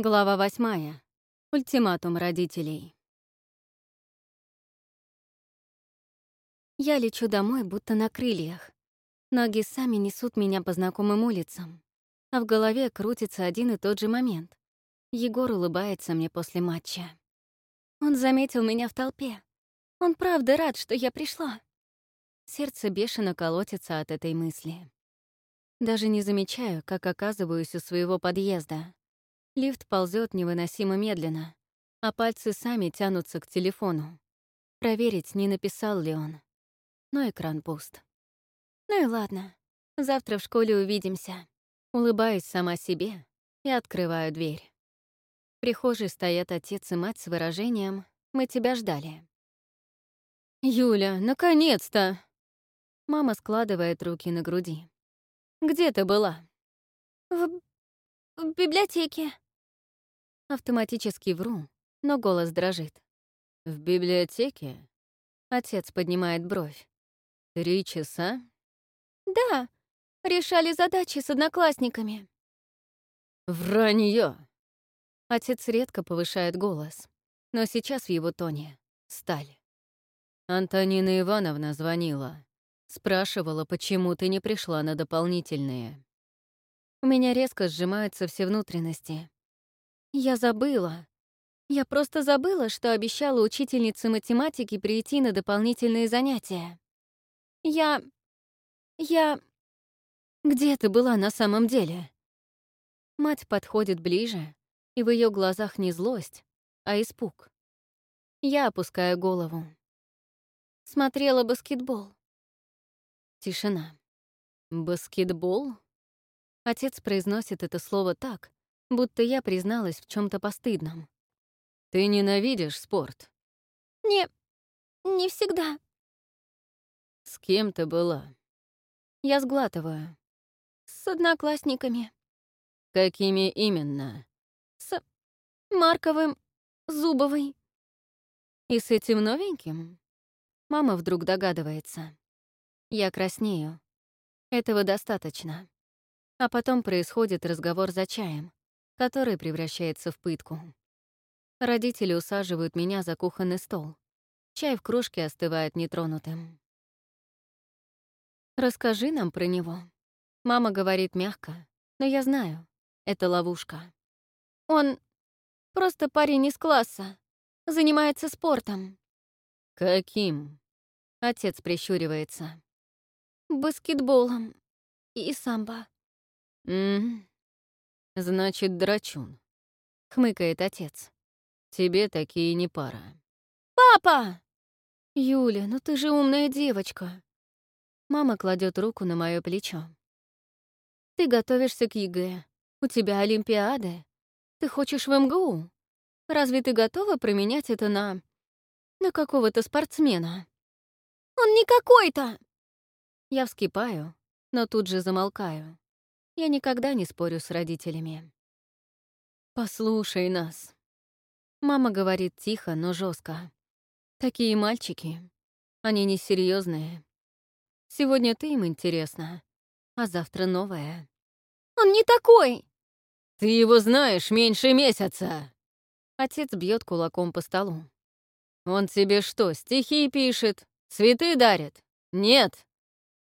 Глава восьмая. Ультиматум родителей. Я лечу домой, будто на крыльях. Ноги сами несут меня по знакомым улицам. А в голове крутится один и тот же момент. Егор улыбается мне после матча. Он заметил меня в толпе. Он правда рад, что я пришла. Сердце бешено колотится от этой мысли. Даже не замечаю, как оказываюсь у своего подъезда. Лифт ползет невыносимо медленно, а пальцы сами тянутся к телефону. Проверить, не написал ли он. Но экран пуст. Ну и ладно. Завтра в школе увидимся. Улыбаюсь сама себе и открываю дверь. В прихожей стоят отец и мать с выражением «Мы тебя ждали». «Юля, наконец-то!» Мама складывает руки на груди. «Где ты была?» «В... в библиотеке», Автоматически вру, но голос дрожит. «В библиотеке?» Отец поднимает бровь. «Три часа?» «Да, решали задачи с одноклассниками». «Вранье!» Отец редко повышает голос, но сейчас в его тоне — сталь. Антонина Ивановна звонила. Спрашивала, почему ты не пришла на дополнительные. У меня резко сжимаются все внутренности. Я забыла. Я просто забыла, что обещала учительнице математики прийти на дополнительные занятия. Я... Я... Где ты была на самом деле? Мать подходит ближе, и в ее глазах не злость, а испуг. Я опускаю голову. Смотрела баскетбол. Тишина. «Баскетбол?» Отец произносит это слово так, будто я призналась в чем то постыдном. «Ты ненавидишь спорт?» «Не... не всегда». «С кем ты была?» Я сглатываю. «С одноклассниками». «Какими именно?» «С Марковым, Зубовой». «И с этим новеньким?» Мама вдруг догадывается. Я краснею. Этого достаточно. А потом происходит разговор за чаем который превращается в пытку. Родители усаживают меня за кухонный стол. Чай в кружке остывает нетронутым. «Расскажи нам про него». Мама говорит мягко, но я знаю, это ловушка. «Он просто парень из класса, занимается спортом». «Каким?» Отец прищуривается. «Баскетболом и самбо». «М «Значит, драчун», — хмыкает отец. «Тебе такие не пара». «Папа!» «Юля, ну ты же умная девочка». Мама кладет руку на мое плечо. «Ты готовишься к ЕГЭ. У тебя Олимпиады. Ты хочешь в МГУ. Разве ты готова променять это на... на какого-то спортсмена?» «Он не какой-то!» Я вскипаю, но тут же замолкаю. Я никогда не спорю с родителями. «Послушай нас». Мама говорит тихо, но жестко. Такие мальчики. Они несерьезные. Сегодня ты им интересна, а завтра новая. Он не такой! Ты его знаешь меньше месяца! Отец бьет кулаком по столу. Он тебе что, стихи пишет? Цветы дарит? Нет.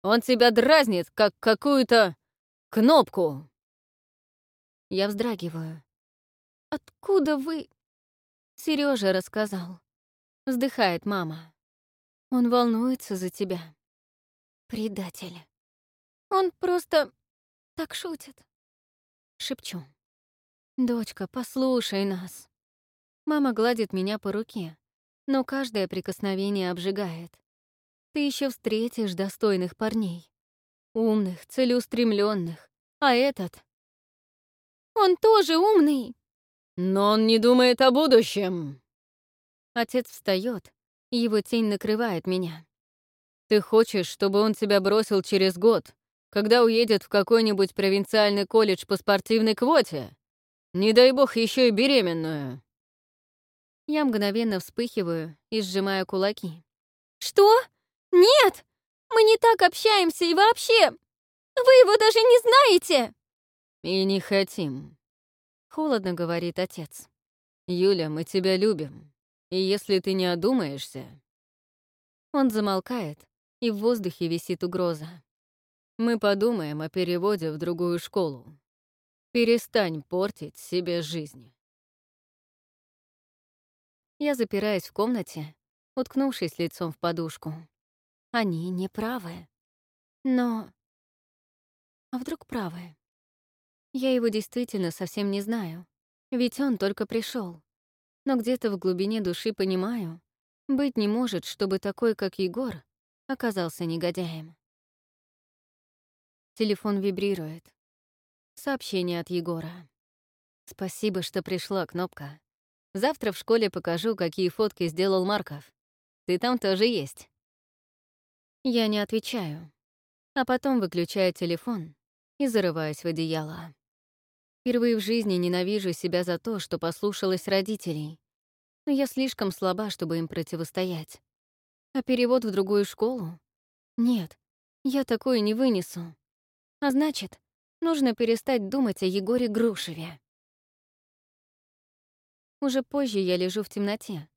Он тебя дразнит, как какую-то Кнопку!» Я вздрагиваю. «Откуда вы...» Сережа рассказал. Вздыхает мама. Он волнуется за тебя. Предатель. Он просто так шутит. Шепчу. «Дочка, послушай нас». Мама гладит меня по руке, но каждое прикосновение обжигает. Ты еще встретишь достойных парней умных, целеустремленных. А этот? Он тоже умный. Но он не думает о будущем. Отец встает, его тень накрывает меня. Ты хочешь, чтобы он тебя бросил через год, когда уедет в какой-нибудь провинциальный колледж по спортивной квоте? Не дай бог еще и беременную. Я мгновенно вспыхиваю и сжимаю кулаки. «Что? Нет! Мы не так общаемся и вообще! Вы его даже не знаете!» «И не хотим». Холодно говорит отец. «Юля, мы тебя любим. И если ты не одумаешься...» Он замолкает, и в воздухе висит угроза. «Мы подумаем о переводе в другую школу. Перестань портить себе жизнь». Я запираюсь в комнате, уткнувшись лицом в подушку. Они не правы. Но... А вдруг правы? Я его действительно совсем не знаю, ведь он только пришел. Но где-то в глубине души понимаю, быть не может, чтобы такой, как Егор, оказался негодяем. Телефон вибрирует. Сообщение от Егора. «Спасибо, что пришла, Кнопка. Завтра в школе покажу, какие фотки сделал Марков. Ты там тоже есть». Я не отвечаю, а потом выключаю телефон и зарываюсь в одеяло. Впервые в жизни ненавижу себя за то, что послушалась родителей. Но я слишком слаба, чтобы им противостоять. А перевод в другую школу? Нет, я такое не вынесу. А значит, нужно перестать думать о Егоре Грушеве. Уже позже я лежу в темноте,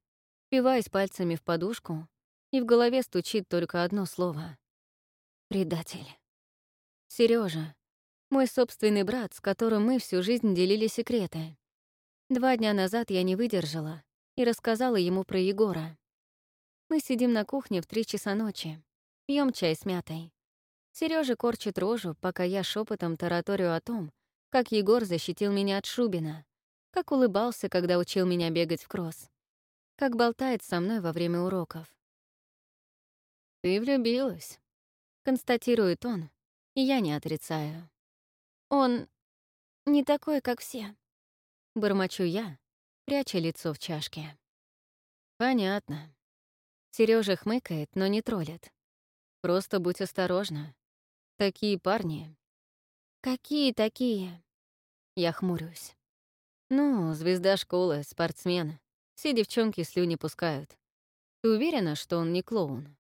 впиваясь пальцами в подушку, и в голове стучит только одно слово — предатель. Сережа, мой собственный брат, с которым мы всю жизнь делили секреты. Два дня назад я не выдержала и рассказала ему про Егора. Мы сидим на кухне в три часа ночи, пьем чай с мятой. Сережа корчит рожу, пока я шепотом тараторю о том, как Егор защитил меня от Шубина, как улыбался, когда учил меня бегать в кросс, как болтает со мной во время уроков. «Ты влюбилась», — констатирует он, и я не отрицаю. Он не такой, как все. Бормочу я, пряча лицо в чашке. Понятно. Сережа хмыкает, но не троллит. Просто будь осторожна. Такие парни. Какие такие? Я хмурюсь. Ну, звезда школы, спортсмен. Все девчонки слюни пускают. Ты уверена, что он не клоун?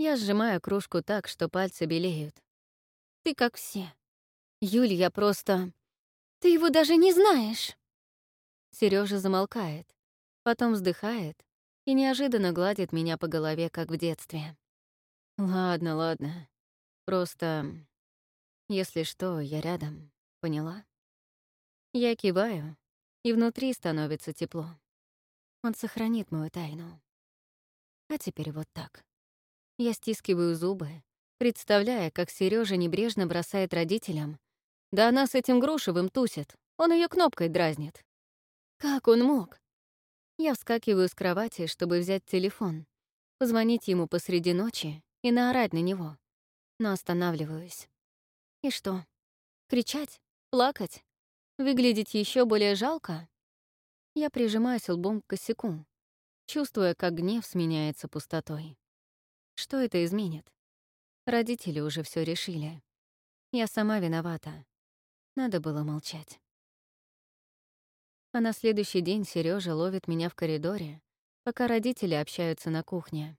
Я сжимаю кружку так, что пальцы белеют. Ты как все. Юль, я просто... Ты его даже не знаешь. Сережа замолкает, потом вздыхает и неожиданно гладит меня по голове, как в детстве. Ладно, ладно. Просто... Если что, я рядом. Поняла? Я киваю, и внутри становится тепло. Он сохранит мою тайну. А теперь вот так. Я стискиваю зубы, представляя, как Сережа небрежно бросает родителям да она с этим Грушевым тусит. Он ее кнопкой дразнит. Как он мог? Я вскакиваю с кровати, чтобы взять телефон, позвонить ему посреди ночи и наорать на него. Но останавливаюсь. И что? Кричать? Плакать? Выглядеть еще более жалко? Я прижимаюсь лбом к косяку, чувствуя, как гнев сменяется пустотой. Что это изменит? Родители уже все решили. Я сама виновата. Надо было молчать. А на следующий день Сережа ловит меня в коридоре, пока родители общаются на кухне.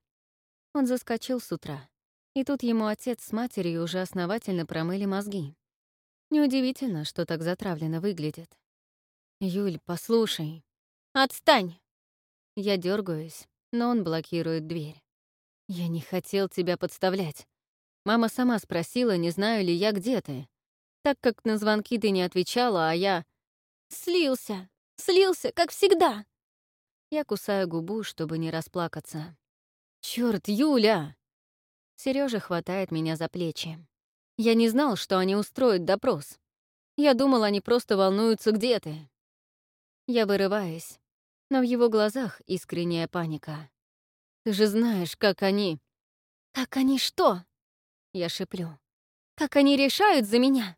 Он заскочил с утра, и тут ему отец с матерью уже основательно промыли мозги. Неудивительно, что так затравленно выглядит. «Юль, послушай». «Отстань!» Я дергаюсь, но он блокирует дверь. «Я не хотел тебя подставлять. Мама сама спросила, не знаю ли я, где ты так как на звонки ты не отвечала, а я... Слился, слился, как всегда. Я кусаю губу, чтобы не расплакаться. Черт, Юля! Сережа хватает меня за плечи. Я не знал, что они устроят допрос. Я думал, они просто волнуются, где ты. Я вырываюсь, но в его глазах искренняя паника. Ты же знаешь, как они... Как они что? Я шеплю. Как они решают за меня?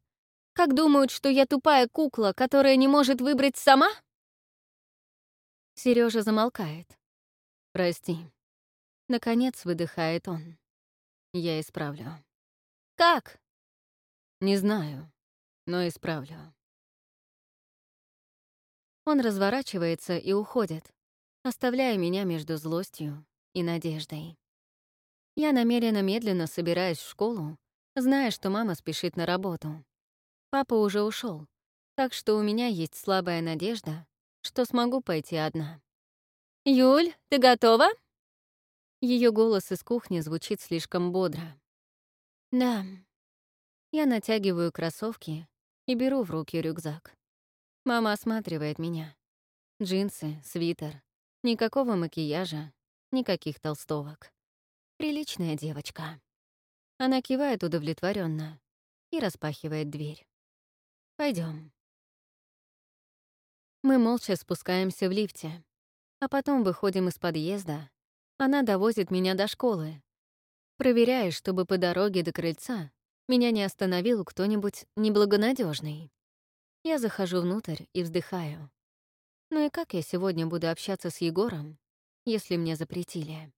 Как думают, что я тупая кукла, которая не может выбрать сама? Сережа замолкает. Прости. Наконец выдыхает он. Я исправлю. Как? Не знаю, но исправлю. Он разворачивается и уходит, оставляя меня между злостью и надеждой. Я намеренно медленно собираюсь в школу, зная, что мама спешит на работу. Папа уже ушел, Так что у меня есть слабая надежда, что смогу пойти одна. «Юль, ты готова?» Ее голос из кухни звучит слишком бодро. «Да». Я натягиваю кроссовки и беру в руки рюкзак. Мама осматривает меня. Джинсы, свитер, никакого макияжа, никаких толстовок. Приличная девочка. Она кивает удовлетворенно и распахивает дверь. Пойдем. Мы молча спускаемся в лифте, а потом выходим из подъезда. Она довозит меня до школы, проверяя, чтобы по дороге до крыльца меня не остановил кто-нибудь неблагонадежный. Я захожу внутрь и вздыхаю. Ну и как я сегодня буду общаться с Егором, если мне запретили?